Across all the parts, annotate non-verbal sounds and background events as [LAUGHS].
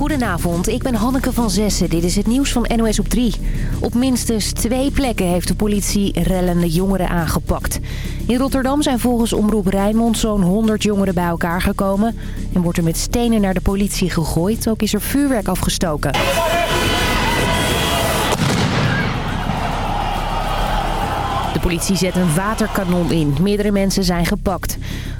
Goedenavond, ik ben Hanneke van Zessen. Dit is het nieuws van NOS op 3. Op minstens twee plekken heeft de politie rellende jongeren aangepakt. In Rotterdam zijn volgens Omroep Rijnmond zo'n 100 jongeren bij elkaar gekomen... en wordt er met stenen naar de politie gegooid. Ook is er vuurwerk afgestoken. Politie zet een waterkanon in. Meerdere mensen zijn gepakt.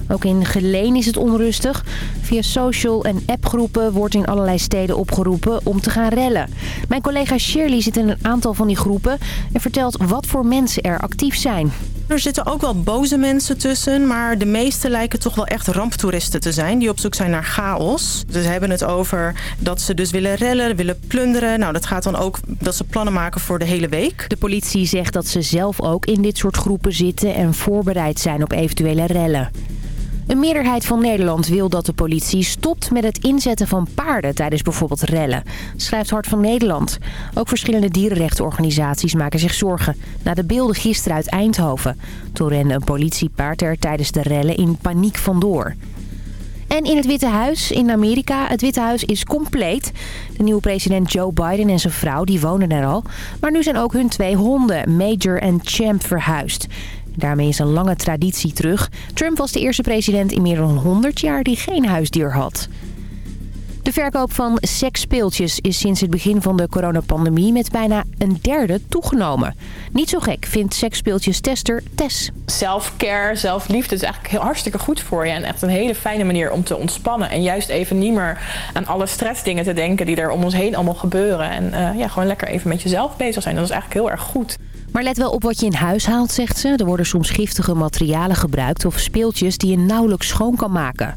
Ook in Geleen is het onrustig. Via social- en appgroepen wordt in allerlei steden opgeroepen om te gaan rellen. Mijn collega Shirley zit in een aantal van die groepen en vertelt wat voor mensen er actief zijn. Er zitten ook wel boze mensen tussen, maar de meeste lijken toch wel echt ramptoeristen te zijn... die op zoek zijn naar chaos. Dus ze hebben het over dat ze dus willen rellen, willen plunderen. Nou, dat gaat dan ook dat ze plannen maken voor de hele week. De politie zegt dat ze zelf ook in dit soort groepen zitten en voorbereid zijn op eventuele rellen. Een meerderheid van Nederland wil dat de politie stopt met het inzetten van paarden tijdens bijvoorbeeld rellen, schrijft Hart van Nederland. Ook verschillende dierenrechtenorganisaties maken zich zorgen na de beelden gisteren uit Eindhoven. Toen rende een politiepaard er tijdens de rellen in paniek vandoor. En in het Witte Huis in Amerika. Het Witte Huis is compleet. De nieuwe president Joe Biden en zijn vrouw die wonen er al. Maar nu zijn ook hun twee honden, Major en Champ, verhuisd. Daarmee is een lange traditie terug. Trump was de eerste president in meer dan 100 jaar die geen huisdier had. De verkoop van seksspeeltjes is sinds het begin van de coronapandemie met bijna een derde toegenomen. Niet zo gek, vindt seksspeeltjes-tester Tess. Self-care, zelfliefde is eigenlijk heel hartstikke goed voor je. En echt een hele fijne manier om te ontspannen. En juist even niet meer aan alle stressdingen te denken die er om ons heen allemaal gebeuren. En uh, ja, gewoon lekker even met jezelf bezig zijn. Dat is eigenlijk heel erg goed. Maar let wel op wat je in huis haalt, zegt ze. Er worden soms giftige materialen gebruikt of speeltjes die je nauwelijks schoon kan maken.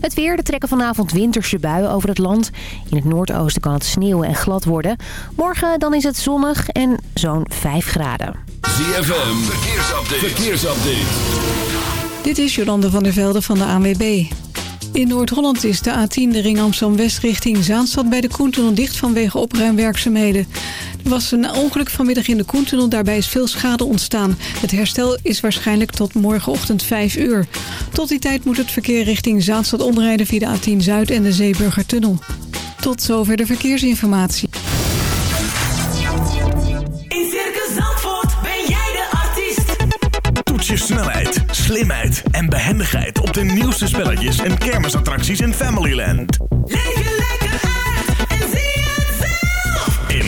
Het weer, er trekken vanavond winterse buien over het land. In het noordoosten kan het sneeuwen en glad worden. Morgen dan is het zonnig en zo'n 5 graden. ZFM, verkeersupdate. verkeersupdate. Dit is Jolande van der Velde van de ANWB. In Noord-Holland is de A10 de ring Amsterdam-West richting Zaanstad... bij de Koentunnel dicht vanwege opruimwerkzaamheden. Er was een ongeluk vanmiddag in de Koentunnel. Daarbij is veel schade ontstaan. Het herstel is waarschijnlijk tot morgenochtend 5 uur. Tot die tijd moet het verkeer richting Zaanstad omrijden... via de A10 Zuid en de Zeeburgertunnel. Tot zover de verkeersinformatie. In Circus Zandvoort ben jij de artiest. Toets je snelheid, slimheid en behendigheid... op de nieuwste spelletjes en kermisattracties in Familyland. Leef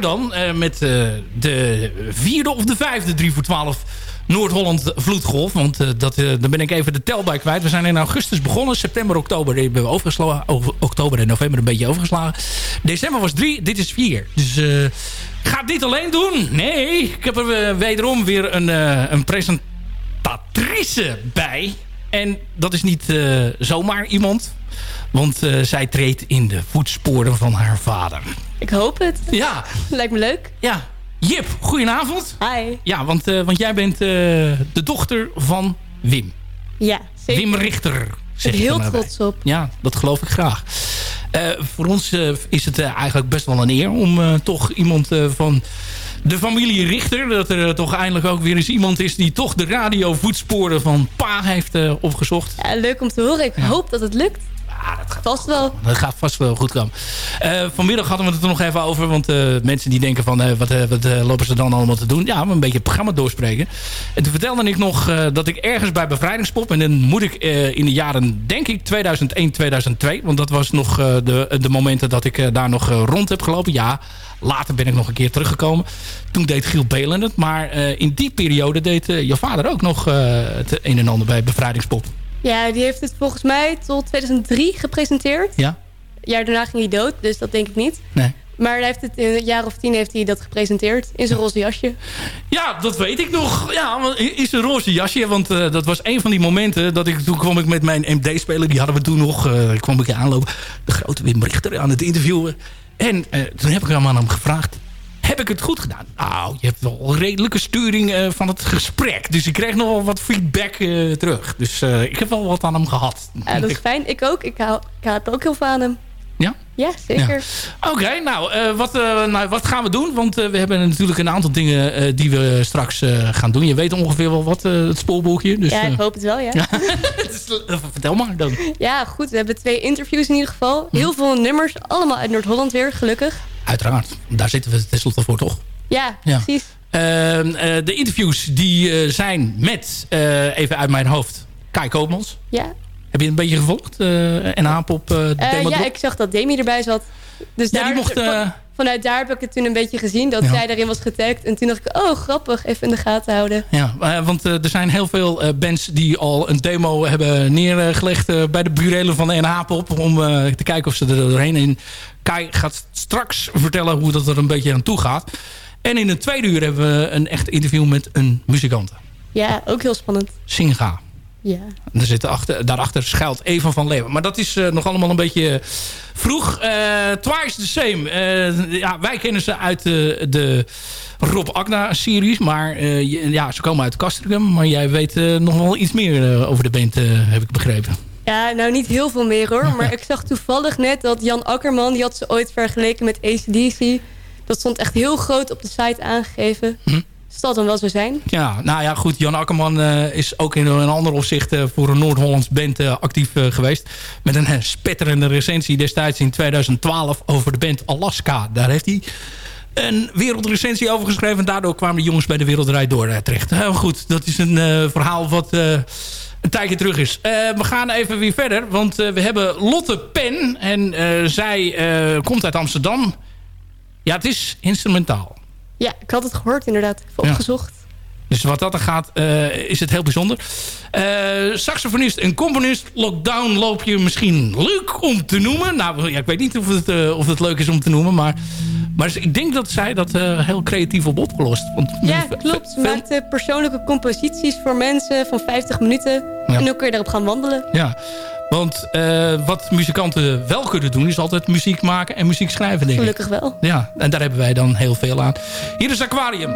Dan. eh, met eh, de vierde of de vijfde 3 voor 12 Noord-Holland vloedgolf. Want eh, dat, eh, daar ben ik even de tel bij kwijt. We zijn in augustus begonnen. September, oktober hebben we overgeslagen. Over- oktober en november een beetje overgeslagen. December was drie, dit is vier. Dus ik ga niet alleen doen. Nee, ik heb er wederom weer een, een presentatrice bij. En dat is niet eh, zomaar iemand. Want eh, zij treedt in de voetsporen van haar vader. Ik hoop het. Ja. [LAUGHS] Lijkt me leuk. Ja. Jip, goedenavond. Hi. Ja, want, eh, want jij bent de dochter van Wim. Ja, zeker. Wim Richter. Ik Zeg je heel bij. trots op. Ja, dat geloof ik graag. Voor ons is het eigenlijk best wel een eer om toch iemand van de familie Richter... dat er eh, toch eindelijk ook weer eens iemand is die toch de radiovoetsporen van pa heeft eh, opgezocht. Ja, leuk om te horen. Ik hoop dat het lukt. Vast wel. Dat gaat vast wel goed komen. Eh, vanmiddag hadden we het er nog even over. Want eh, mensen die denken van... eh, wat, wat lopen ze dan allemaal te doen? Ja, een beetje het programma doorspreken. En toen vertelde ik nog eh, dat ik ergens bij Bevrijdingspop... en dan moet ik eh, in de jaren, denk ik, 2001, 2002... want dat was nog eh, de, de momenten dat ik eh, daar nog rond heb gelopen. Ja, later ben ik nog een keer teruggekomen. Toen deed Giel Belen het. Maar eh, in die periode deed je vader ook nog eh, het een en ander bij Bevrijdingspop. Ja, die heeft het volgens mij tot 2003 gepresenteerd. Ja? Een jaar daarna ging hij dood, dus dat denk ik niet. Nee. Maar hij heeft het in een jaar of tien heeft hij dat gepresenteerd. In zijn roze jasje. Ja, dat weet ik nog. Ja, is een roze jasje. Want eh, dat was een van die momenten dat ik... Toen kwam ik met mijn MD-speler. Die hadden we toen nog. eh kwam ik aanlopen. De grote Wim Richter aan het interviewen. En eh, toen heb ik hem aan hem gevraagd. Heb ik het goed gedaan? Nou, je hebt wel redelijke sturing eh, van het gesprek. Dus ik kreeg nog wel wat feedback eh, terug. Dus eh, ik heb wel wat aan hem gehad. Ja, dat is fijn. Ik ook. Ik hou, ik ook heel veel aan hem. Ja? Ja, zeker. Oké, nou, eh, wat, eh, nou, wat gaan we doen? Want eh, we hebben natuurlijk een aantal dingen die we straks gaan doen. Je weet ongeveer wel wat, het spoorboekje. Dus, ja, ik hoop het wel, ja. [LAUGHS] Eh, vertel maar dan. Ja, goed. We hebben twee interviews in ieder geval. Heel veel nummers, allemaal uit Noord-Holland weer, gelukkig. Uiteraard, daar zitten we tenslotte voor, toch? Ja, Ja. precies. Ehm, eh, de interviews die zijn met, even uit mijn hoofd, Kai Koopmans. Ja. Heb je een beetje gevolgd? eh en Haap op eh Eh, ja, ik zag dat Demi erbij zat. Dus Ja, daar, die mocht, van- vanuit daar heb ik het toen een beetje gezien. Dat Ja. zij daarin was getagd. En toen dacht ik, oh grappig, even in de gaten houden. Ja, want er zijn heel veel bands die al een demo hebben neergelegd bij de burelen van de NH Pop. Om te kijken of ze er doorheen. En Kai gaat straks vertellen hoe dat er een beetje aan toe gaat. En in het tweede uur hebben we een echt interview met een muzikant. Ja, ook heel spannend. Singa. Ja. En er zit achter, daarachter schuilt Eva van Leeuwen. Maar dat is eh, nog allemaal een beetje eh, vroeg. Eh, Twice the Same. Ja, wij kennen ze uit de, de Rob Agna-series. Maar ja, ze komen uit Castricum. Maar jij weet nog wel iets meer over de band, heb ik begrepen. Ja, nou niet heel veel meer hoor. Maar [LAUGHS] ik zag toevallig net dat Jan Akkerman... die had ze ooit vergeleken met ACDC. Dat stond echt heel groot op de site aangegeven. Hm. Dat dan wel zo zijn. Ja, nou ja, goed. Jan Akkerman eh, is ook in een ander opzicht eh, voor een Noord-Hollands band eh, actief geweest. Met een spetterende recensie destijds in 2012 over de band Alaska. Daar heeft hij een wereldrecensie over geschreven. En daardoor kwamen de jongens bij de Wereldrijd door terecht. Goed, dat is een verhaal wat een tijdje terug is. We gaan even weer verder, want we hebben Lotte Pen. En zij komt uit Amsterdam. Ja, het is instrumentaal. Ja, ik had het gehoord inderdaad. Even Ja. opgezocht. Dus wat dat er gaat, eh, is het heel bijzonder. Eh, saxofonist en componist. Lockdown loop je misschien leuk om te noemen. Nou, ja, ik weet niet of het, eh, of het leuk is om te noemen. Maar, maar ik denk dat zij dat heel creatief op opgelost. Want Ja, klopt. Ze maakte persoonlijke composities voor mensen van 50 minuten. Ja. En dan kun je daarop gaan wandelen. Ja, want eh, wat muzikanten wel kunnen doen... is altijd muziek maken en muziek schrijven, denk ik. Gelukkig wel. Ja, en daar hebben wij dan heel veel aan. Hier is Aquarium.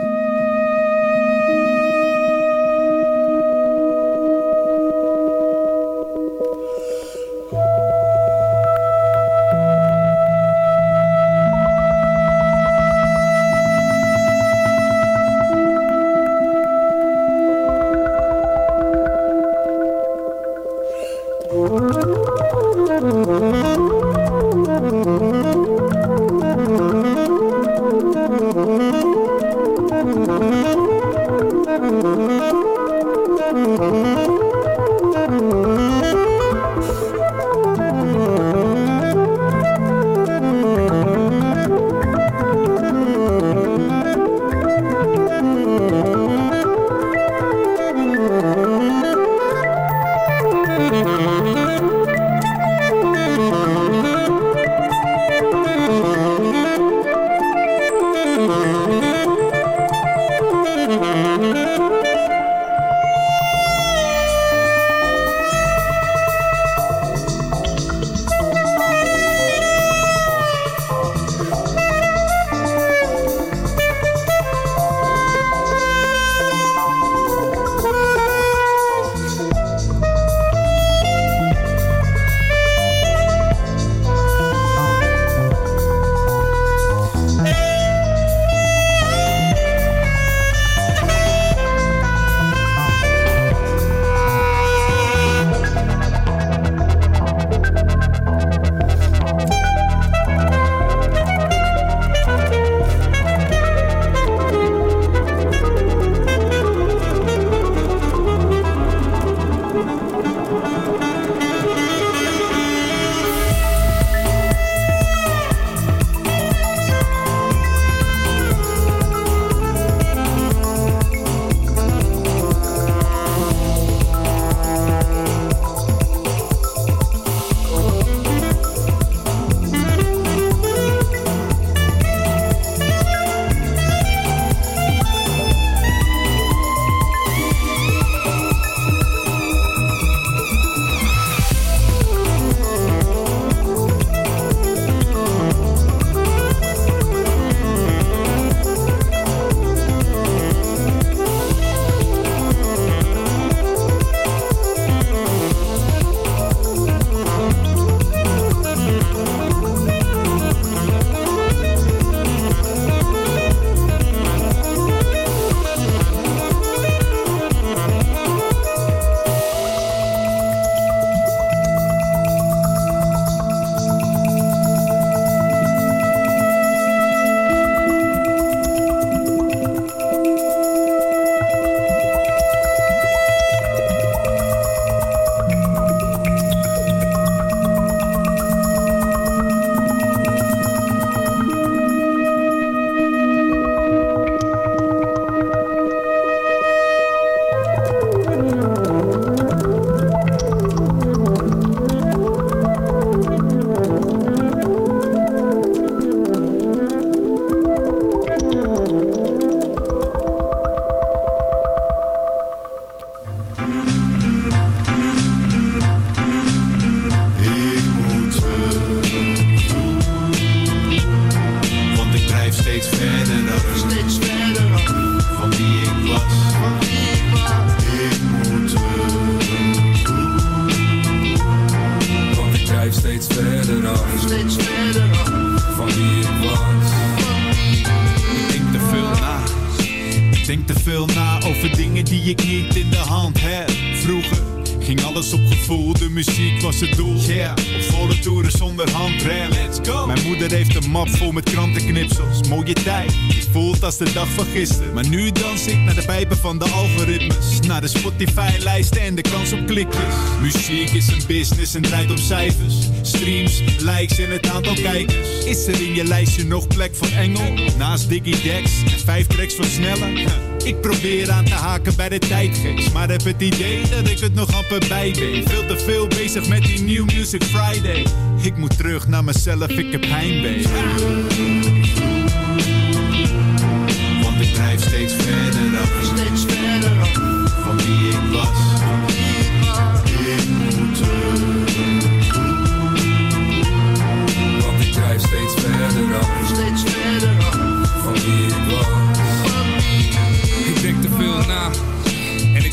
De dag van gisteren. Maar nu dans ik naar de pijpen van de algoritmes. Naar de Spotify-lijsten en de kans op klikjes. Muziek is een business en draait om cijfers. Streams, likes en het aantal kijkers. Is er in je lijstje nog plek voor Engel? Naast Diggy Dex en vijf tracks van Sneller? Huh. Ik probeer aan te haken bij de tijdgeest. Maar heb het idee dat ik het nog amper bij ben. Veel te veel bezig met die New Music Friday. Ik moet terug naar mezelf, ik heb heimwee.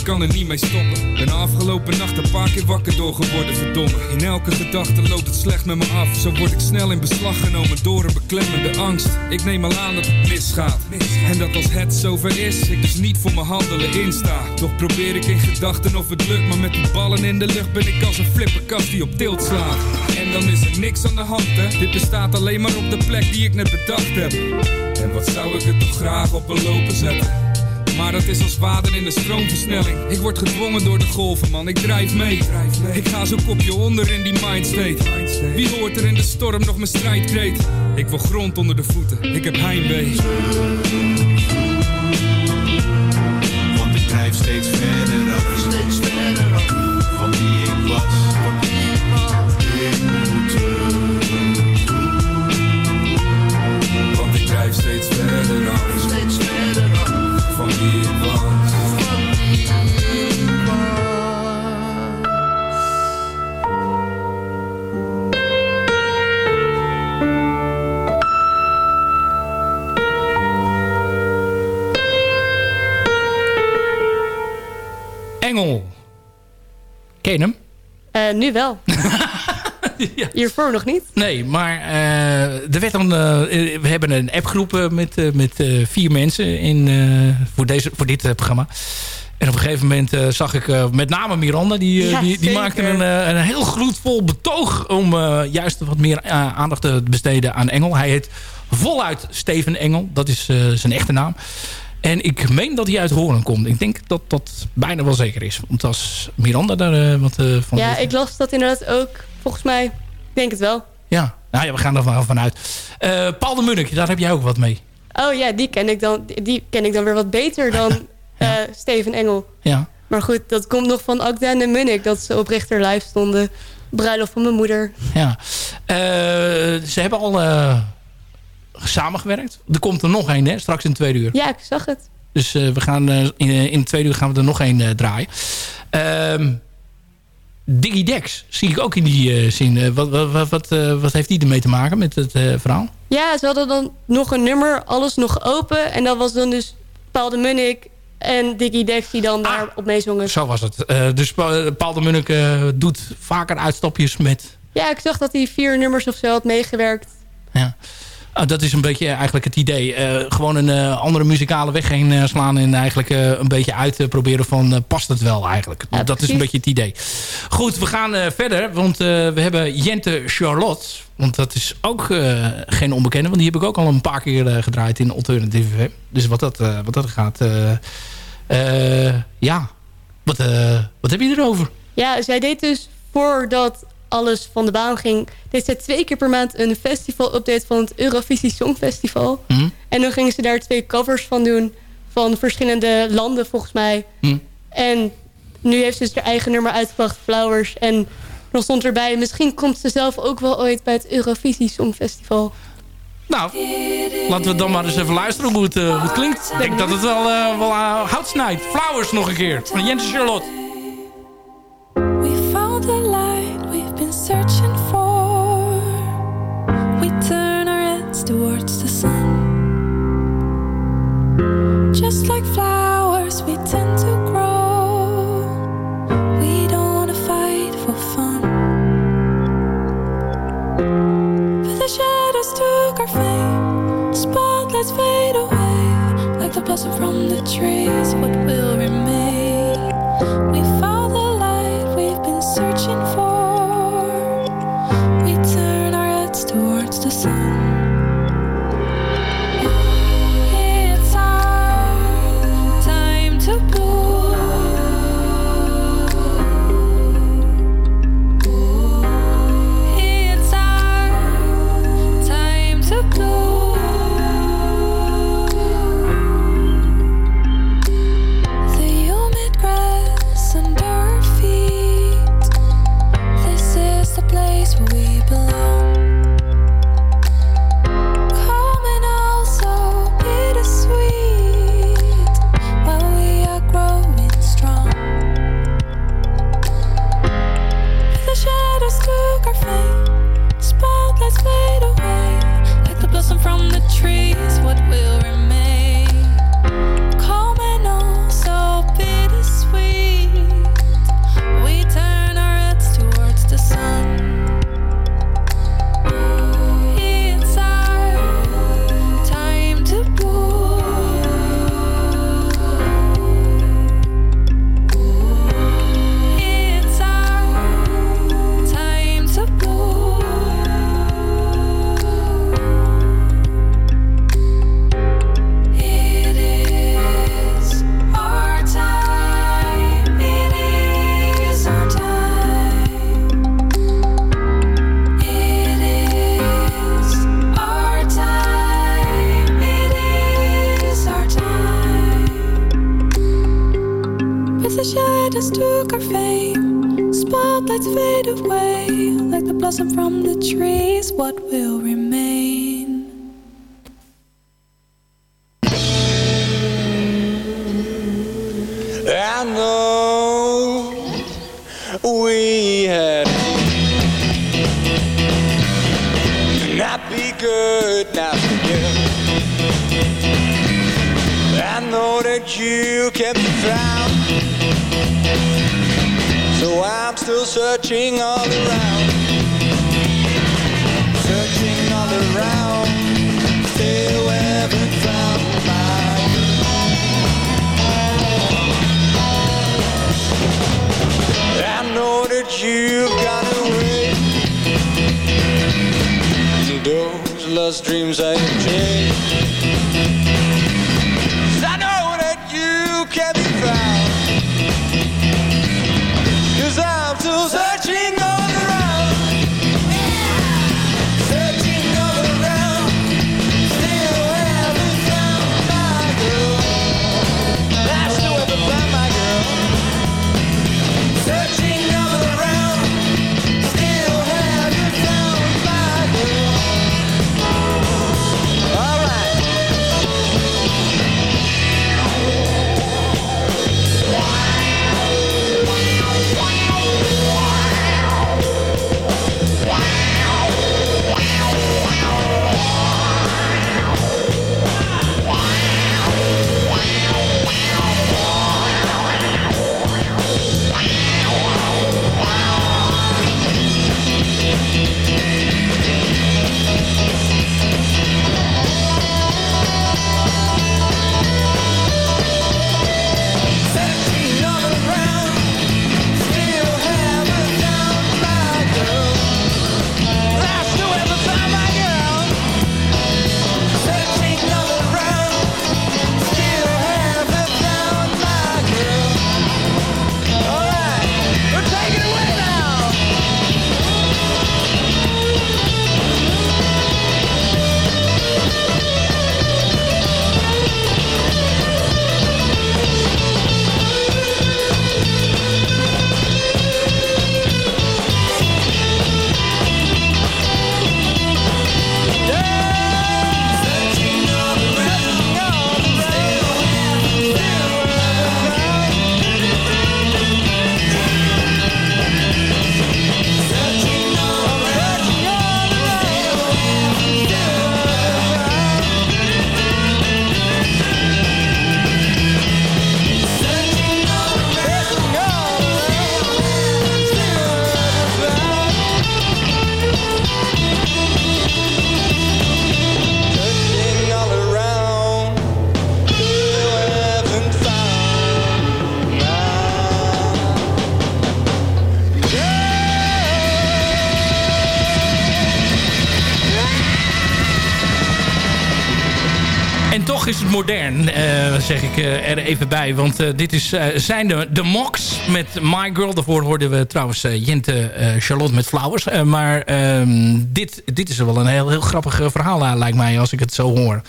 Kan er niet mee stoppen. Ben afgelopen nacht een paar keer wakker door geworden, verdomme. In elke gedachte loopt het slecht met me af. Zo word ik snel in beslag genomen door een beklemmende angst. Ik neem al aan dat het misgaat. En dat als het zover is, ik dus niet voor mijn handelen insta. Toch probeer ik in gedachten of het lukt, maar met die ballen in de lucht ben ik als een flipperkast die op tilt slaat. En dan is er niks aan de hand, hè. Dit bestaat alleen maar op de plek die ik net bedacht heb. En wat zou ik er toch graag op een lopen zetten? Maar dat is als water in de stroomversnelling. Ik word gedwongen door de golven, man, ik drijf mee. Ik ga zo'n kopje onder in die mindstate. Wie hoort er in de storm nog mijn strijdkreet? Ik wil grond onder de voeten, ik heb heimwee. Engel. Ken je hem? Eh, nu wel. [LAUGHS] Hiervoor nog niet. Nee, maar eh, er werd dan, eh, we hebben een appgroep met, met vier mensen in, voor, deze, voor dit programma. En op een gegeven moment zag ik met name Miranda. Die, Ja, die, die maakte een, een heel gloedvol betoog... om juist wat meer aandacht te besteden aan Engel. Hij heet voluit Steven Engel. Dat is zijn echte naam. En ik meen dat hij uit Horen komt. Ik denk dat dat bijna wel zeker is. Want als Miranda daar eh, wat eh, van Ja, ik las dat inderdaad ook. Volgens mij, ik denk het wel. Ja, nou ja, we gaan er van- vanuit. Eh Paul de Munnik, daar heb jij ook wat mee. Oh ja, die ken ik dan, die ken ik dan weer wat beter [LAUGHS] dan Steven Engel. Ja. Maar goed, dat komt nog van Akda en Munnik. Dat ze op Richter Live stonden. Bruiloft van mijn moeder. Ja. Ze hebben al samengewerkt. Er komt er nog één, hè? Straks in tweede uur. Ja, ik zag het. Dus eh, we gaan, eh, in, in het tweede uur gaan we er nog één eh, draaien. Ehm Diggy Dex zie ik ook in die eh, zin. Eh, wat, wat, wat, wat, eh, wat heeft die ermee te maken met het eh, verhaal? Ja, ze hadden dan nog een nummer, alles nog open. En dat was dan dus Paul de Munnik en Diggy Dex die dan daar op meezongen. Zo was het. Eh, dus Pa- Paul de Munnik eh, doet vaker uitstapjes met... Ja, ik zag dat hij vier nummers of zo had meegewerkt. Ja. Ah, dat is een beetje eigenlijk het idee. Eh, gewoon een eh, andere muzikale weg heen eh, slaan... en eigenlijk een beetje uit proberen van... past het wel eigenlijk? dat is een beetje het idee. Goed, we gaan verder. Want we hebben Jente Charlotte. Want dat is ook geen onbekende. Want die heb ik ook al een paar keer gedraaid in Alternative FM. Dus wat dat, wat dat gaat... ja, wat, wat heb je erover? Ja, zij deed dus voordat alles van de baan ging... deed zij twee keer per maand een festival-update van het Eurovisie Songfestival. Hm? En dan gingen ze daar twee covers van doen... van verschillende landen volgens mij. Hm? En nu heeft ze dus haar eigen nummer uitgebracht, Flowers. En dan stond erbij, misschien komt ze zelf ook wel ooit bij het Eurovisie Songfestival. Nou, laten we dan maar eens even luisteren hoe het, eh, hoe het klinkt. Ik denk dat het wel, eh, wel eh, hout snijdt. Flowers nog een keer, van Jente Charlotte. Just like flowers, we tend to grow. We don't wanna fight for fun. But the shadows took our fame. Spotlights fade away like the blossom from the trees. What will remain? Modern, eh, zeg ik eh, er even bij. Want eh, dit is, zijn de, de Mox met My Girl. Daarvoor hoorden we trouwens Jente Charlotte met Flowers. Maar ehm, dit, dit is wel een heel, heel grappig verhaal, lijkt mij, als ik het zo hoor.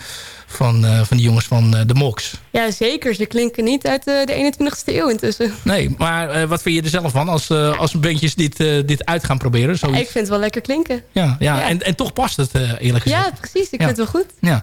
Van, eh, van die jongens van eh, de Mox. Ja, zeker. Ze klinken niet uit eh, de 21ste eeuw intussen. Nee, maar wat vind je er zelf van als, als bandjes dit, dit uit gaan proberen? Ja, ik vind het wel lekker klinken. Ja, ja, Ja. En, en toch past het eerlijk gezegd. Ja, precies. Ik Ja. vind het wel goed. Ja.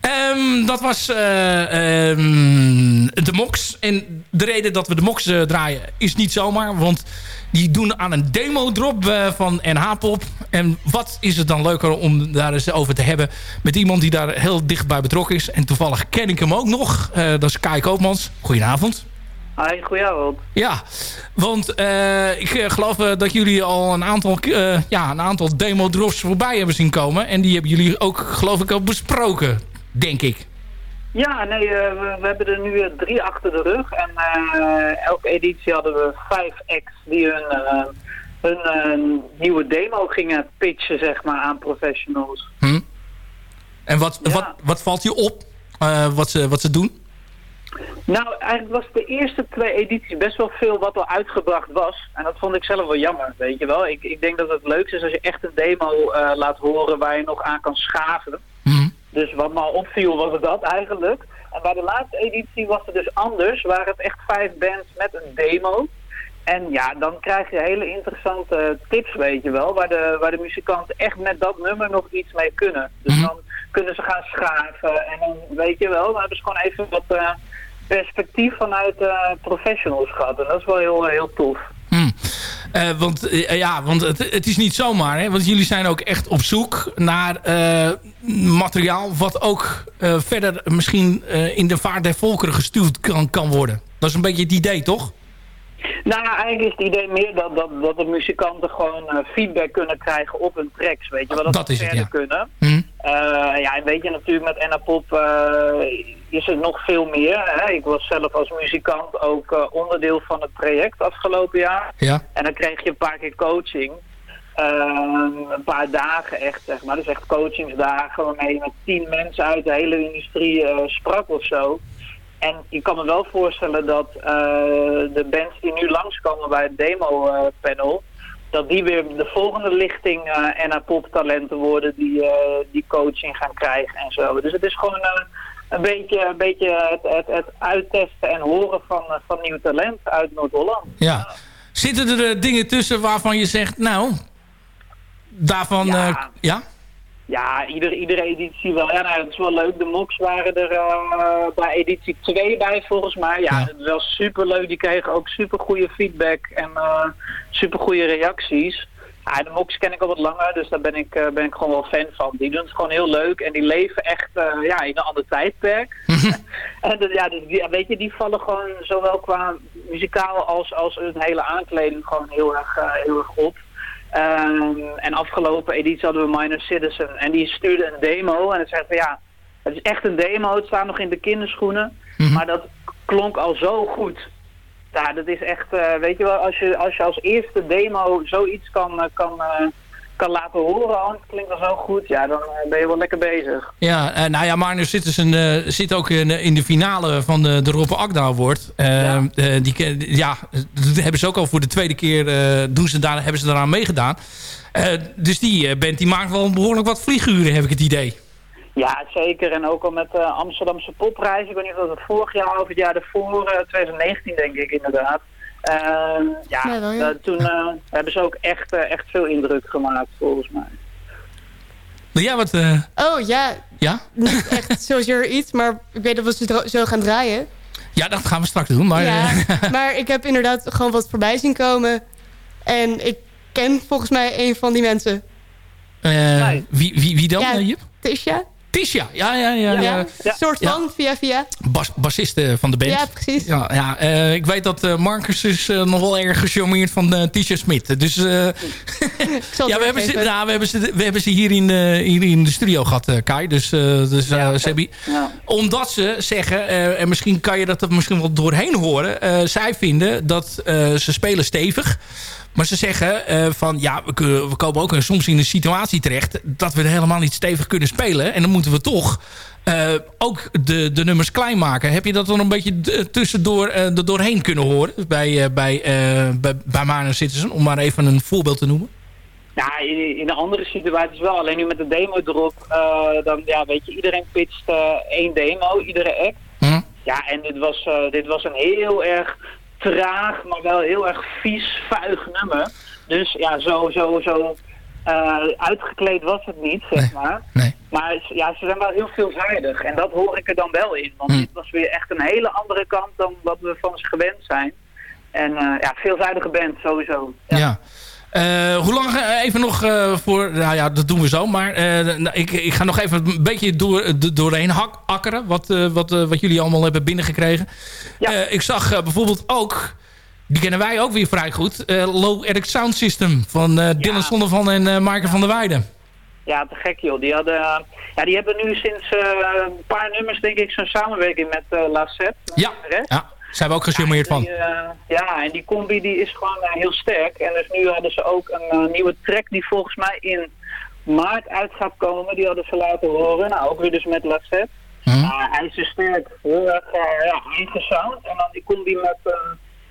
Ehm, dat was eh, ehm, de MOX. En de reden dat we de MOX draaien is niet zomaar. Want die doen aan een demo-drop eh, van NH-pop. En wat is het dan leuker om daar eens over te hebben... met iemand die daar heel dicht bij betrokken is. En toevallig ken ik hem ook nog. Eh, dat is Kai Koopmans. Goedenavond. Hi, goedenavond. Ja, want eh, ik geloof dat jullie al een aantal, ja, een aantal demo-drops voorbij hebben zien komen. En die hebben jullie ook, geloof ik, ook besproken, denk ik. Ja, nee, eh, we, we hebben er nu eh, drie achter de rug. En eh, elke editie hadden we vijf acts die hun, hun nieuwe demo gingen pitchen, zeg maar, aan professionals. Hm? En wat, wat, wat valt je op wat, ze, wat ze doen? Nou, eigenlijk was de eerste twee edities best wel veel wat al uitgebracht was. En dat vond ik zelf wel jammer, weet je wel. Ik, ik denk dat het leukste is als je echt een demo laat horen waar je nog aan kan schaven. Dus wat me opviel was dat eigenlijk. En bij de laatste editie was het dus anders. Waren het echt vijf bands met een demo. En ja, dan krijg je hele interessante tips, weet je wel. Waar de, waar de muzikanten echt met dat nummer nog iets mee kunnen. Dus dan kunnen ze gaan schaven. En dan, weet je wel, dan hebben ze gewoon even wat eh, perspectief vanuit eh, professionals gehad. En dat is wel heel, heel tof. Eh, want eh, ja, want het, het is niet zomaar. Hè? Want jullie zijn ook echt op zoek naar eh, materiaal... wat ook verder misschien in de vaart der volkeren gestuurd kan, kan worden. Dat is een beetje het idee, toch? Nou eigenlijk is het idee meer dat, dat, dat de muzikanten gewoon feedback kunnen krijgen op hun tracks. Weet je wel, dat, is het, verder ja. kunnen. Hm. Eh, ja, en weet je natuurlijk met Enapop is het nog veel meer. Hè? Ik was zelf als muzikant ook eh, onderdeel van het project afgelopen jaar. Ja. En dan kreeg je een paar keer coaching. Ehm, een paar dagen echt, zeg maar. Dus echt coachingsdagen waarmee je met tien mensen uit de hele industrie eh, sprak of zo. En je kan me wel voorstellen dat eh, de bands die nu langskomen bij het demo-panel... dat die weer de volgende lichting eh en pop talenten worden die, die coaching gaan krijgen en zo. Dus het is gewoon eh, een beetje, een beetje het, het, het uittesten en horen van, eh, van nieuw talent uit Noord-Holland. Ja. Zitten er eh, dingen tussen waarvan je zegt... nou, daarvan... Ja. eh, ja? Ja, iedere, iedere editie wel. Ja, nou, dat is wel leuk. De Mox waren er eh, bij editie 2 bij volgens mij. Ja, dat is wel super leuk. Die kregen ook super goede feedback en super goede reacties. Ja, de Mox ken ik al wat langer, dus daar ben ik, eh, ben ik gewoon wel fan van. Die doen het gewoon heel leuk en die leven echt eh, ja, in een ander tijdperk. [LAUGHS] [LAUGHS] en ja, dus die, weet je, die vallen gewoon zowel qua muzikaal als, als hun hele aankleding gewoon heel erg, eh, heel erg op. Ehm, en afgelopen editie hadden we Minor Citizen. En die stuurde een demo. En het zei van ja, het is echt een demo. Het staat nog in de kinderschoenen. Maar dat klonk al zo goed. Ja, dat is echt, eh, weet je wel, als je, als je als eerste demo zoiets kan, eh, kan, eh, kan laten horen, oh, het klinkt al zo goed, ja, dan ben je wel lekker bezig. Ja, nou ja, Marnus Citizen eh zit ook in, in de finale van de, de Roppe Akda Award. Eh, die, ja, dat hebben ze ook al voor de tweede keer doen ze daar, hebben ze daaraan meegedaan. Dus die band die maakt wel behoorlijk wat vlieguren, heb ik het idee. Ja, zeker. En ook al met de Amsterdamse popprijs. Ik weet niet of dat het vorig jaar of het jaar ervoor, eh, 2019 denk ik inderdaad. Ehm, ja, Ja, wel, ja. eh, toen eh, hebben ze ook echt, eh, echt veel indruk gemaakt volgens mij. Wil jij wat... eh, Oh ja, ja? niet echt zozeer iets, maar ik weet dat we ze zo gaan draaien. ja, dat gaan we straks doen. Maar, ja, eh, [LAUGHS] maar ik heb inderdaad gewoon wat voorbij zien komen. En ik ken volgens mij een van die mensen. eh, wie, wie, wie dan, Ja, eh, Jip? Tisha. Tisha, ja, ja, ja. Ja, ja. een soort van, via via. Bas, bassist eh, van de band. Ja, precies. Ja, ja eh, ik weet dat eh, Marcus is eh, nog wel erg gecharmeerd van uh, Tisha Smit. Dus eh, [LAUGHS] zal ja, we hebben, ze, nou, we, hebben ze, we hebben ze hier in, eh, hier in de studio gehad, eh, Kai. Dus, eh dus Sebi. Omdat ze zeggen, eh, en misschien kan je dat er misschien wel doorheen horen. eh, zij vinden dat eh, ze spelen stevig. Maar ze zeggen eh, van ja, we, kunnen- we komen ook soms in een situatie terecht dat we er helemaal niet stevig kunnen spelen. En dan moeten we toch eh, ook de, de nummers klein maken. Heb je dat dan een beetje tussendoor eh, er doorheen kunnen horen bij, bij, bij, bij Citizen? Om maar even een voorbeeld te noemen. Ja, in, in de andere situaties wel. Alleen nu met de demo erop, dan ja, weet je, iedereen pitcht één demo, iedere act. Hm? Ja, en dit was, dit was een heel erg traag, maar wel heel erg vies, vuig nummer. Dus ja, zo, zo, zo eh, uitgekleed was het niet, zeg maar. Maar s- ja, ze zijn wel heel veelzijdig. En dat hoor ik er dan wel in. Want dit was weer echt een hele andere kant dan wat we van ze gewend zijn. En eh, ja, veelzijdige band sowieso. Ja. Eh, hoe lang eh, even nog voor... Nou ja, dat doen we zo. Maar eh, nou, ik, ik ga nog even een beetje door, do- doorheen hak, akkeren. Wat, eh, wat, eh, wat jullie allemaal hebben binnengekregen. Eh, ik zag eh, bijvoorbeeld ook... Die kennen wij ook weer vrij goed. eh, Low Eric Sound System van eh Dylan Zondervan en eh Maaike van der Weijden. Ja, te gek joh. Die, hadden, eh, ja, die hebben nu sinds eh, een paar nummers denk ik zo'n samenwerking met uh, Lacet. Ja, ja. Zijn we ook gecharmeerd van. Eh, ja, en die combi die is gewoon eh, heel sterk. En dus nu hadden ze ook een eh, nieuwe track die volgens mij in maart uit gaat komen. Die hadden ze laten horen. Nou, ook weer dus met Lacet. Ja, hij is dus sterk. Heel erg ja, eigen sound. En dan die combi met,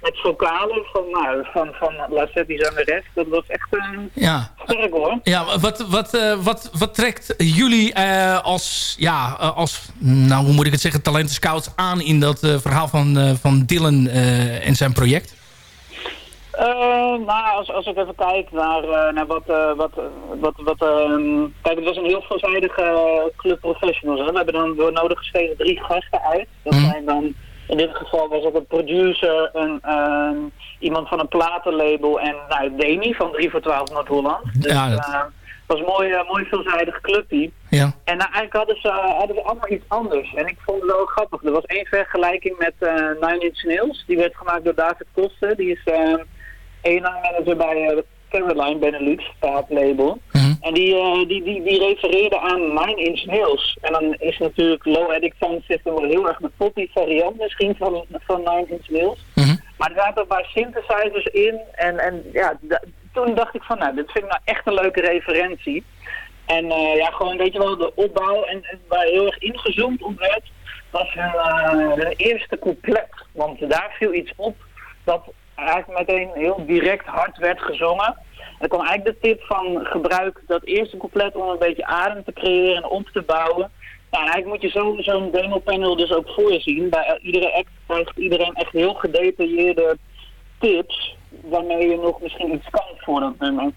met vocalen van, nou, van, van Lacet, die zangeres. Dat was echt eh, Ja. sterk hoor. Ja, wat, wat, eh, wat, wat trekt jullie eh, als, ja, als, nou hoe moet ik het zeggen, talentenscouts aan in dat verhaal van, van Dylan en zijn project? Nou, als, als ik even kijk naar, naar wat... wat, wat, wat ehm, kijk, het was een heel veelzijdige club professionals. Hè. We hebben dan door nodig geschreven drie gasten uit. Dat zijn dan... In dit geval was het een producer, een, ehm, iemand van een platenlabel en nou, Demi van 3 voor 12 Noord-Holland. Dus Ja, dat- eh, het was een mooi, eh, mooi veelzijdig clubje. Ja. En nou, eigenlijk hadden ze, hadden ze allemaal iets anders. En ik vond het wel grappig. Er was één vergelijking met eh Nine Inch Nails. Die werd gemaakt door David Koster. Die is eh A&R-manager bij eh, Caroline Benelux, label. En die, eh, die, die, die refereerde aan Nine Inch Nails. En dan is natuurlijk Low Addict Sound System wel heel erg de poppy variant misschien van, van Nine Inch Nails. Maar er zaten een paar synthesizers in. En, en ja, toen dacht ik van, nou, dit vind ik nou echt een leuke referentie. En eh, ja, gewoon, weet je wel, de opbouw en, en waar heel erg ingezoomd op werd, was hun, hun eerste couplet. Want daar viel iets op dat eigenlijk meteen heel direct hard werd gezongen. En kwam eigenlijk de tip van gebruik dat eerste couplet om een beetje adem te creëren en op te bouwen. Nou, en eigenlijk moet je zo- zo'n demo panel dus ook voor je zien. Bij iedere act krijgt iedereen echt heel gedetailleerde tips waarmee je nog misschien iets kan voor dat nummer.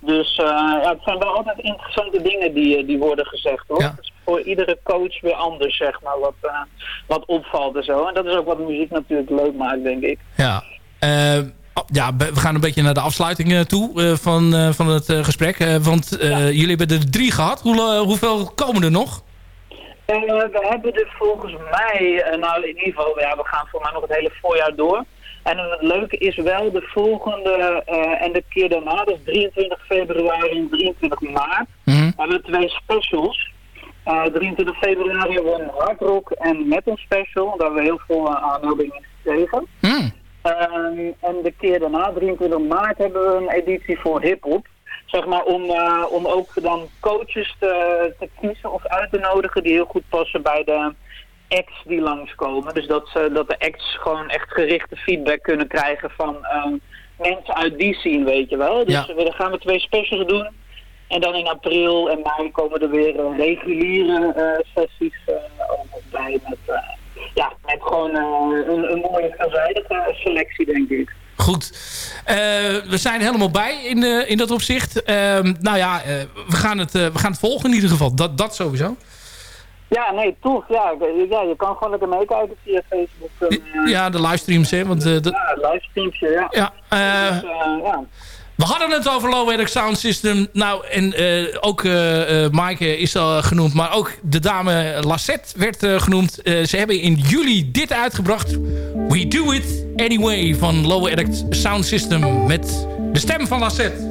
Dus eh, ja, het zijn wel altijd interessante dingen die, eh, die worden gezegd hoor. Is voor iedere coach weer anders zeg maar wat, eh, wat opvalt en zo. En dat is ook wat muziek natuurlijk leuk maakt denk ik. Ja. Eh, oh, ja, we gaan een beetje naar de afsluiting eh, toe eh, van, van het gesprek. Want jullie hebben er drie gehad. Hoe, hoeveel komen er nog? We hebben er volgens mij, nou in ieder geval, ja, we gaan voor mij nog het hele voorjaar door. En het leuke is wel de volgende eh, en de keer daarna, dus 23 februari en 23 maart, Mhm. hebben we twee specials. Eh 23 februari hebben we een hardrock en metal special, daar hebben we heel veel uh, aanmeldingen gekregen. Ehm, en de keer daarna, 23 maart, hebben we een editie voor hip-hop. Zeg maar om, eh, om ook dan coaches te, te kiezen of uit te nodigen die heel goed passen bij de acts die langskomen. Dus dat, ze, dat de acts gewoon echt gerichte feedback kunnen krijgen van ehm, mensen uit die scene, weet je wel. Dus Ja. we, dan gaan we twee specials doen. En dan in april en mei komen er weer eh, reguliere eh, sessies eh, ook bij eh, met gewoon eh, een, een mooie veelzijdige selectie, denk ik. Goed. Eh, we zijn helemaal bij in, eh, in dat opzicht. Ehm, nou ja, we, gaan het, we gaan het volgen in ieder geval. Dat, dat sowieso. Ja, nee, tof. Ja, ja, je kan gewoon lekker meekijken via Facebook. Ja, de livestreams. Hè, want, dat, ja, livestreams, ja. Ja, Dus, ja. We hadden het over Low Sound System. Nou, en eh, ook eh Maaike is al genoemd. Maar ook de dame Lassette werd genoemd. Ze hebben in juli dit uitgebracht. We Do It Anyway van Low Sound System. Met de stem van Lassette.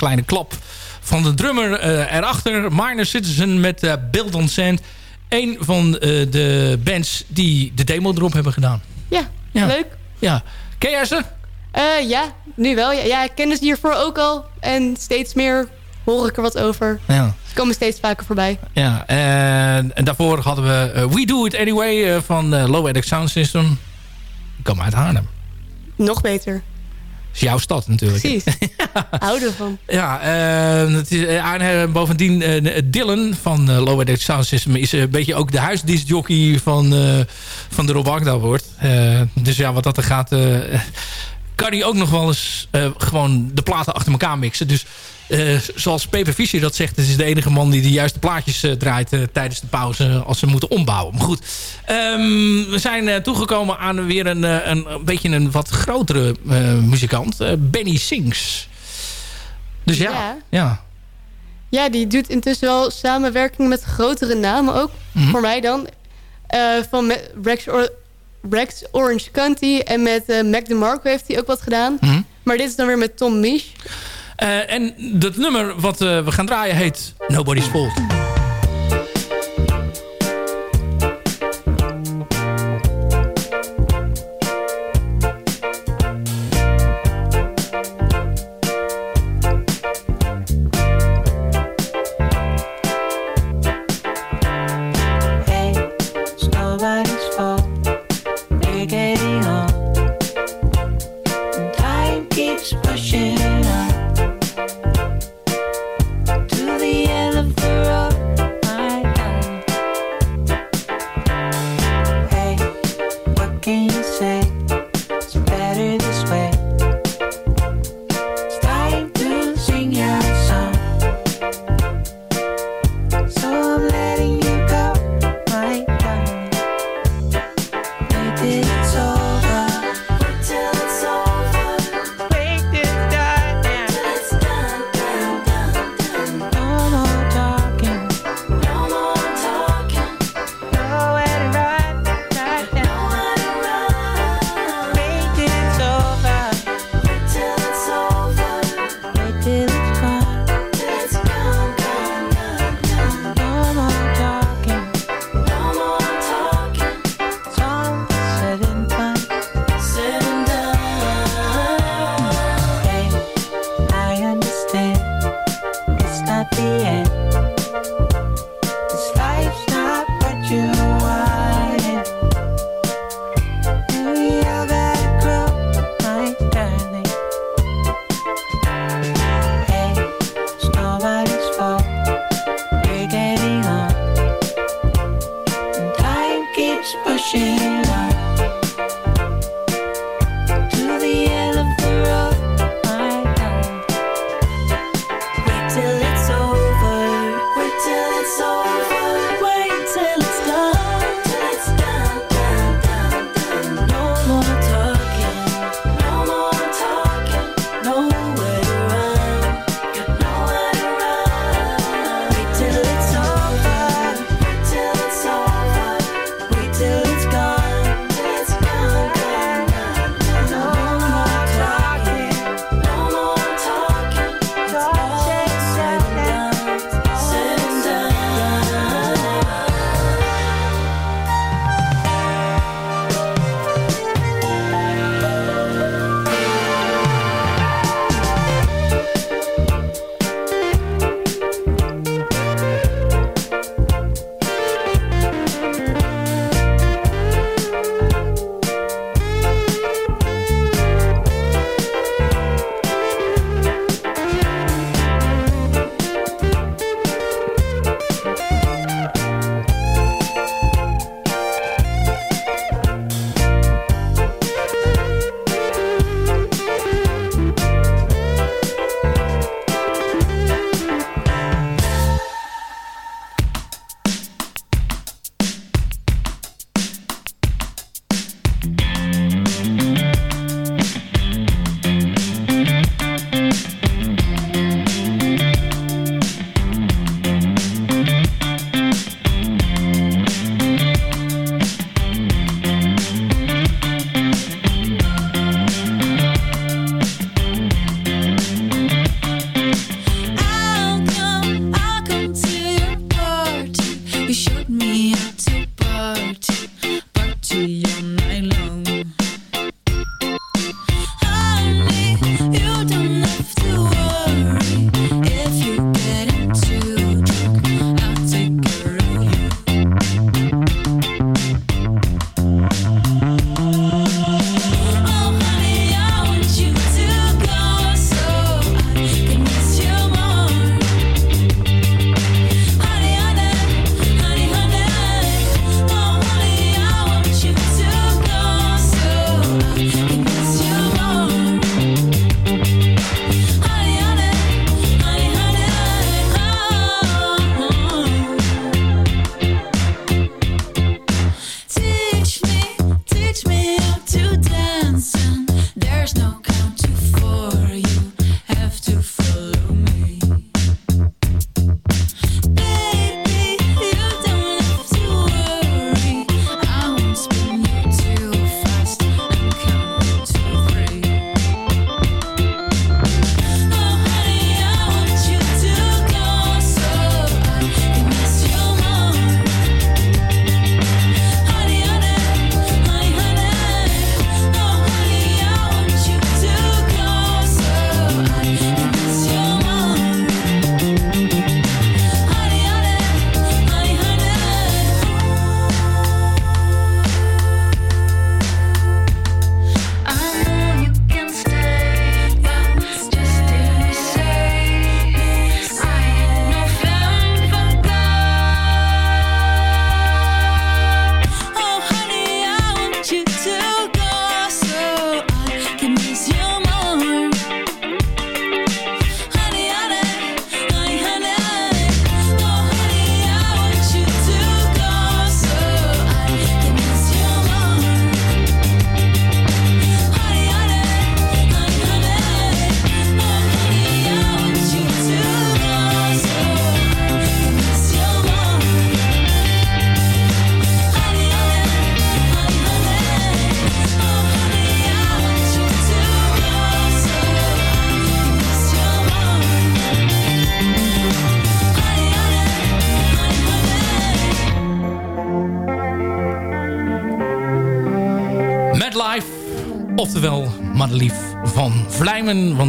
Kleine klap van de drummer eh, erachter. Minor Citizen met uh, Build on Sand. Een van de bands die de demo erop hebben gedaan. Ja, Ja. leuk. Ja. Ken jij ze? Eh, ja, nu wel. Ja, ja, ik kende ze hiervoor ook al. En steeds meer hoor ik er wat over. Ja. Ze komen steeds vaker voorbij. Ja, en, en daarvoor hadden we eh, We Do It Anyway eh, van eh, Low Edit Sound System. Ik kom uit Haarlem. Nog beter. Is jouw stad natuurlijk. Precies. [LAUGHS] Houden. Ja, eh, het is, en, bovendien eh, Dylan van uh, Low Edit Sound System is een beetje ook de huisdiscjockey van, van de Rob Agda wordt. Dus ja, wat dat er gaat, kan hij ook nog wel eens gewoon de platen achter elkaar mixen. Dus zoals Peper Fischer dat zegt, het is de enige man die de juiste plaatjes eh, draait eh, tijdens de pauze als ze moeten ombouwen. Maar goed, ehm, we zijn eh, toegekomen aan weer een, eh, een, een beetje een wat grotere eh, muzikant, eh, Benny Sings. Dus ja, Ja. ja. Ja, die doet intussen wel samenwerking met grotere namen ook. Mhm. Voor mij dan. Eh, van Rex, Or- Rex Orange County en met eh, Mac DeMarco heeft hij ook wat gedaan. Mhm. Maar dit is dan weer met Tom Misch. Eh, en dat nummer wat eh, we gaan draaien heet Nobody's Fault.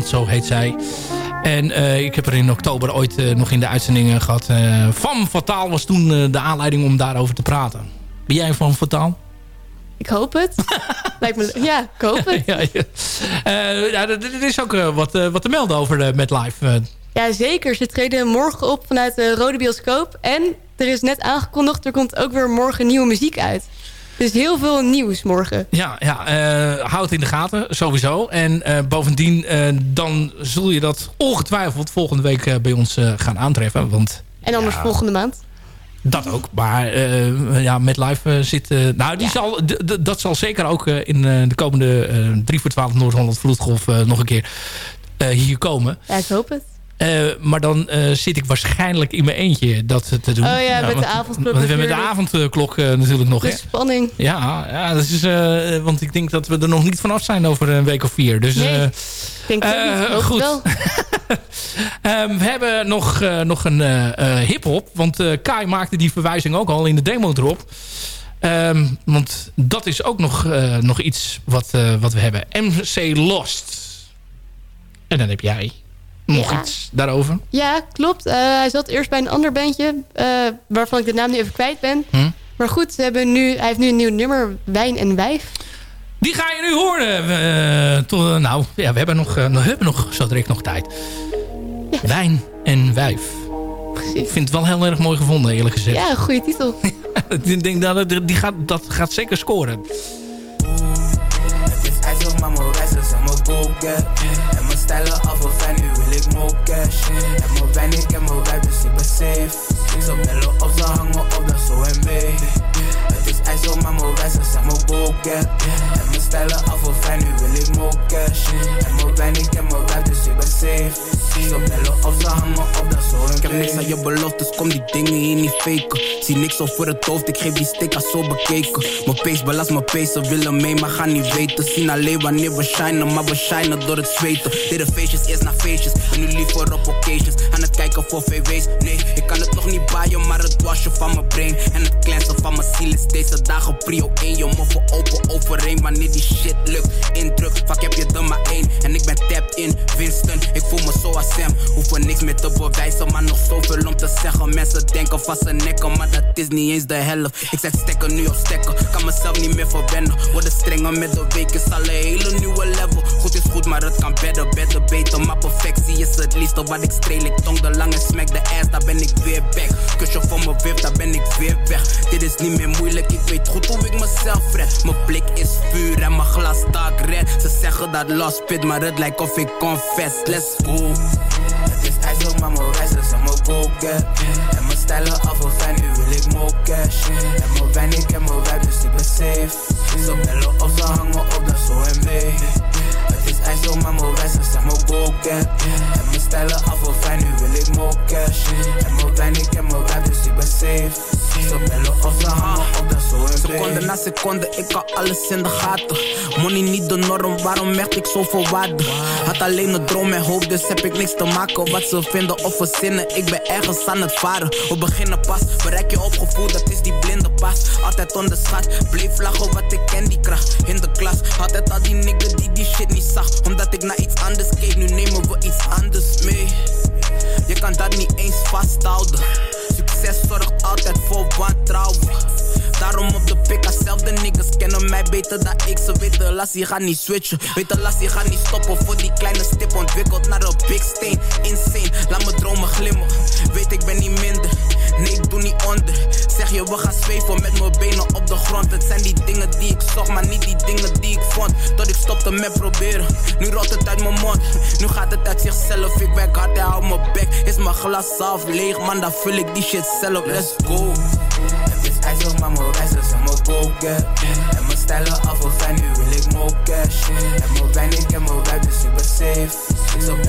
Zo heet zij. En eh, ik heb er in oktober ooit eh, nog in de uitzendingen gehad. Uh, van Fataal was toen eh, de aanleiding om daarover te praten. Ben jij van Fataal? Ik hoop het. [LAUGHS] Lijkt me, ja, ik hoop het. [LAUGHS] ja, ja. Eh, er is ook eh, wat, eh, wat te melden over MetLife. eh. Ja, zeker. Ze treden morgen op vanuit de Rode Bioscoop. En er is net aangekondigd, er komt ook weer morgen nieuwe muziek uit. Dus heel veel nieuws morgen. Ja, ja eh, houd het in de gaten, sowieso. En eh, bovendien, eh, dan zul je dat ongetwijfeld volgende week bij ons gaan aantreffen. Want En anders volgende maand. dat ook. Maar ja, met live zit... nou, die zal, dat zal zeker ook in de komende eh 3 voor 12 Noord-Holland Vloedgolf nog een keer hier komen. Ja, ik hoop het. Eh, maar dan eh, zit ik waarschijnlijk in mijn eentje dat te doen. Oh ja, met de avondklok Want we hebben met de avondklok eh, natuurlijk nog. De hè? spanning. Ja, ja dat is, want ik denk dat we er nog niet vanaf zijn over een week of vier. Dus, Nee, Ik denk het goed. wel. [LAUGHS] Ehm, we hebben nog, nog een hip-hop. Want Kai maakte die verwijzing ook al in de demo erop. Ehm, want dat is ook nog, nog iets wat, wat we hebben. MC Lost. En dan heb jij nog Ja. iets daarover. Ja, klopt. Eh, hij zat eerst bij een ander bandje, eh, waarvan ik de naam nu even kwijt ben. Hm? Maar goed, ze hebben nu, hij heeft nu een nieuw nummer, Wijn en Wijf. Die ga je nu horen. Eh, tot, nou, ja, we hebben nog, we hebben nog zo direct nog tijd. Wijn en wijf. Ik vind het wel heel erg mooi gevonden, eerlijk gezegd. Ja, een goede titel. [LAUGHS] ik denk dat het- die gaat, dat gaat zeker scoren. Het is En mijn stijlen af of more cash En mijn wijn, ik en mijn wijn, dus ik ben safe. Ze bellen of ze hangen op, dat is OMB Het is op maar mijn reis is helemaal go get En mijn stijlen af of en nu wil ik more cash En mijn wijn, ik en mijn wijn, dus ik ben safe. Ze bellen of ze hangen op, niks aan je beloftes, kom die dingen hier niet faken. Zie niks over het hoofd, ik geef die stickers zo bekeken. Mijn pace belast mijn pace, ze willen mee, maar gaan niet weten. Zien alleen wanneer we shinen, maar we shinen door het zweten. Deden feestjes, eerst naar feestjes, en nu liever op occasions. Aan het kijken voor VW's, nee, ik kan het nog niet baaien Maar het wasje van mijn brain, en het cleansen van mijn ziel Is deze dagen prio 1, je mogen open overeen Wanneer die shit lukt, indruk, vaak heb je er maar één. En ik ben tapped in, Winston, ik voel me zo als Sam Hoeven niks meer te bewijzen, maar nog zoveel om te zeggen. Mensen denken van ze nekken, maar dat is niet eens de helft. Ik zet stekken nu op stekken, kan mezelf niet meer verwennen. Worden strenger met de week, is al een hele nieuwe level. Goed is goed, maar het kan better, better, beter. Maar perfectie is het liefste wat ik streel. Ik tong de lange smack, de ass, daar ben ik weer back Kusje voor mijn wip, daar ben ik weer weg. Dit is niet meer moeilijk, ik weet goed hoe ik mezelf red. Mijn blik is vuur en mijn glas staat red. Ze zeggen dat last pit, maar het lijkt of ik confess. Let's go. Het is op, maar get En mijn stijlen af of en nu wil ik more cash. En mijn wijn, ik en mijn wijn, dus ik ben safe Ze bellen of ze hangen op, dat is ijs op, maar mijn reis is helemaal go get En mijn stijlen af of en nu wil ik more cash. En mijn wijn, ik en mijn wijn, dus ik ben safe. Ze bellen of ze hangen op, dat is OMB Seconde na seconde, ik hou alles in de gaten. Money niet de norm, waarom merk ik zoveel waarde? Had alleen een droom en hoop, dus heb ik niks te maken. Wat ze vinden of verzinnen, ik ben ergens aan het varen. We beginnen pas, bereik je opgevoel, dat is die blinde pas. Altijd onderschat, bleef lachen wat ik ken die kracht. In de klas, altijd al die niggen die die shit niet zag Omdat ik naar iets anders keek, nu nemen we iets anders mee. Je kan dat niet eens vasthouden. Succes zorgt altijd voor wantrouwen Daarom op de pik. Zelfde niggas kennen mij beter dan ik. Ze weten lassie gaat niet switchen. Weten lassie gaat niet stoppen voor die kleine stip. Ontwikkeld naar een big stain Insane, laat me dromen glimmen. Weet ik ben niet minder, nee ik doe niet onder. Zeg je we gaan zweven met mijn benen op de grond. Het zijn die dingen die ik zocht, maar niet die dingen die ik vond. Tot ik stopte met proberen, nu rolt het uit mijn mond. Nu gaat het uit zichzelf, ik werk hard en hou mijn bek. Is mijn glas half leeg, man dan vul ik die shit zelf. Let's go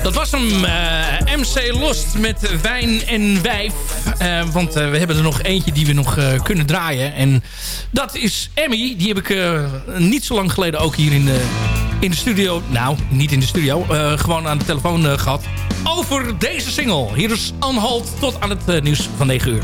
Dat was hem, eh, MC Lost met Wijn en Wijf. Eh, want eh, we hebben er nog eentje die we nog kunnen draaien. En dat is Emmy. Die heb ik niet zo lang geleden ook hier in de, in de studio... Nou, niet in de studio. gewoon aan de telefoon eh, gehad. Over deze single. Hier is Anhalt tot aan het nieuws van 9 uur.